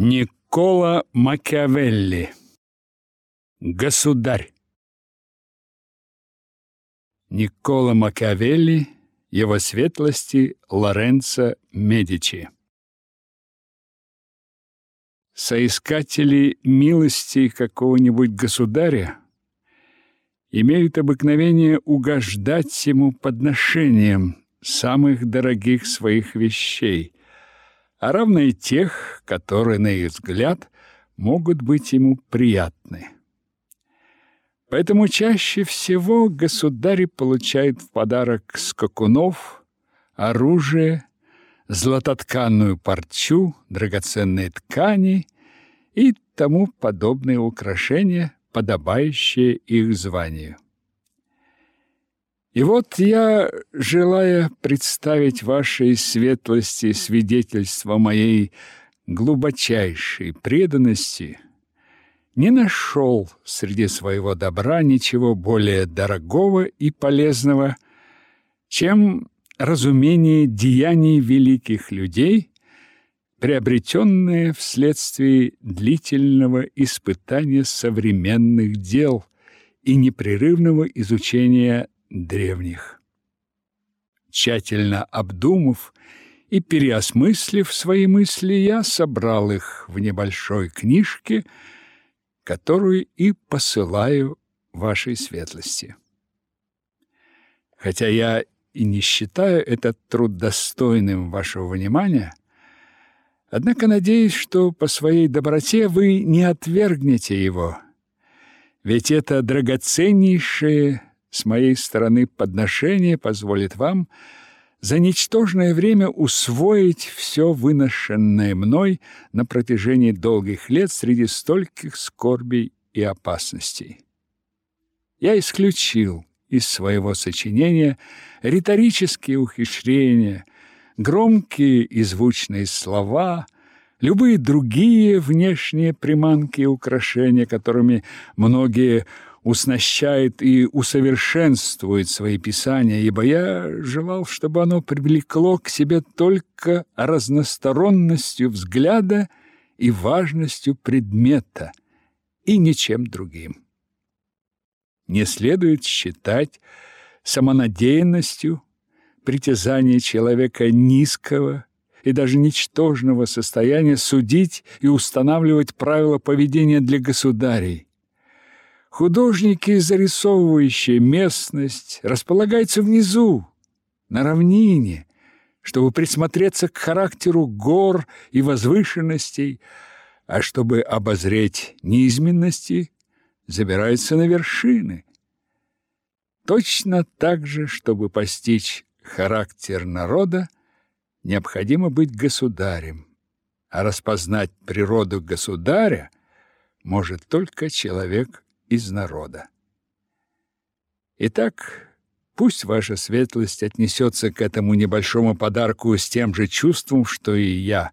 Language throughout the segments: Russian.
Никола Макиавелли. Государь. Никола Макиавелли, его светлости Лоренцо Медичи. Соискатели милости какого-нибудь государя имеют обыкновение угождать ему подношением самых дорогих своих вещей, а равно и тех, которые, на их взгляд, могут быть ему приятны. Поэтому чаще всего государи получают в подарок скакунов, оружие, златотканную парчу, драгоценные ткани и тому подобные украшения, подобающие их званию. И вот я, желая представить вашей светлости свидетельство моей глубочайшей преданности, не нашел среди своего добра ничего более дорогого и полезного, чем разумение деяний великих людей, приобретенное вследствие длительного испытания современных дел и непрерывного изучения древних. Тщательно обдумав и переосмыслив свои мысли, я собрал их в небольшой книжке, которую и посылаю вашей светлости. Хотя я и не считаю этот труд достойным вашего внимания, однако надеюсь, что по своей доброте вы не отвергнете его, ведь это драгоценнейшее с моей стороны подношение позволит вам за ничтожное время усвоить все выношенное мной на протяжении долгих лет среди стольких скорбей и опасностей. Я исключил из своего сочинения риторические ухищрения, громкие и звучные слова, любые другие внешние приманки и украшения, которыми многие уснащает и усовершенствует свои писания, ибо я желал, чтобы оно привлекло к себе только разносторонностью взгляда и важностью предмета, и ничем другим. Не следует считать самонадеянностью притязание человека низкого и даже ничтожного состояния судить и устанавливать правила поведения для государей, Художники, зарисовывающие местность, располагаются внизу, на равнине, чтобы присмотреться к характеру гор и возвышенностей, а чтобы обозреть низменности, забираются на вершины. Точно так же, чтобы постичь характер народа, необходимо быть государем, а распознать природу государя может только человек из народа. Итак, пусть ваша светлость отнесется к этому небольшому подарку с тем же чувством, что и я.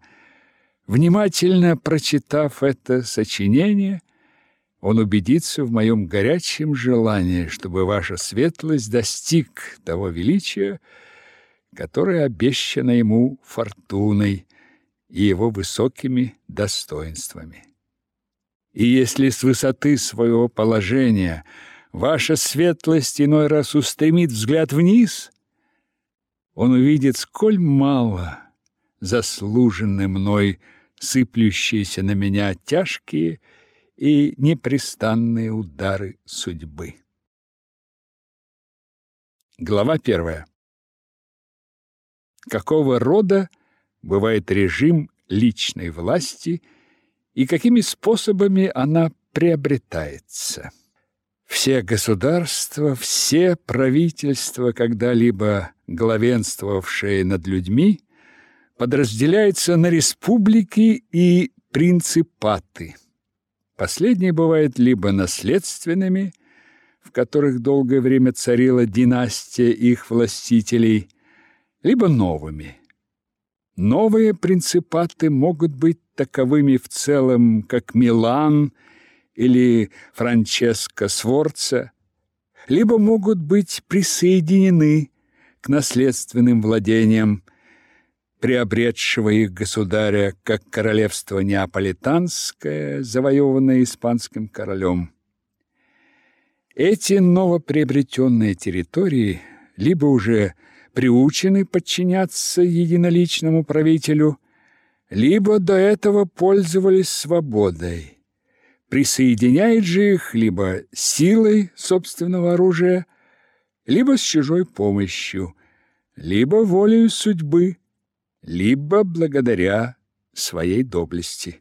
Внимательно прочитав это сочинение, он убедится в моем горячем желании, чтобы ваша светлость достиг того величия, которое обещано ему фортуной и его высокими достоинствами. И если с высоты своего положения ваша светлость иной раз устремит взгляд вниз, он увидит, сколь мало заслужены мной сыплющиеся на меня тяжкие и непрестанные удары судьбы. Глава первая. Какого рода бывает режим личной власти – и какими способами она приобретается. Все государства, все правительства, когда-либо главенствовавшие над людьми, подразделяются на республики и принципаты. Последние бывают либо наследственными, в которых долгое время царила династия их властителей, либо новыми. Новые принципаты могут быть таковыми в целом, как Милан или Франческо Сворца, либо могут быть присоединены к наследственным владениям, приобретшего их государя, как королевство Неаполитанское, завоеванное испанским королем. Эти новоприобретенные территории либо уже приучены подчиняться единоличному правителю, либо до этого пользовались свободой. Присоединяет же их либо силой собственного оружия, либо с чужой помощью, либо волею судьбы, либо благодаря своей доблести.